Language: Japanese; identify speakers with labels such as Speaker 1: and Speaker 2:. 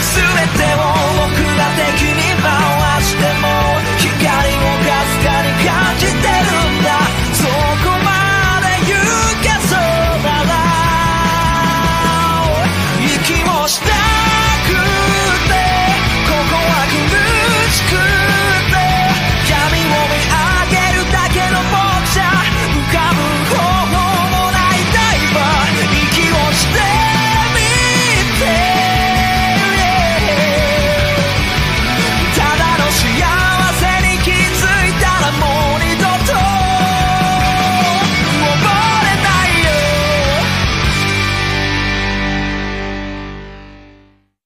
Speaker 1: 全てを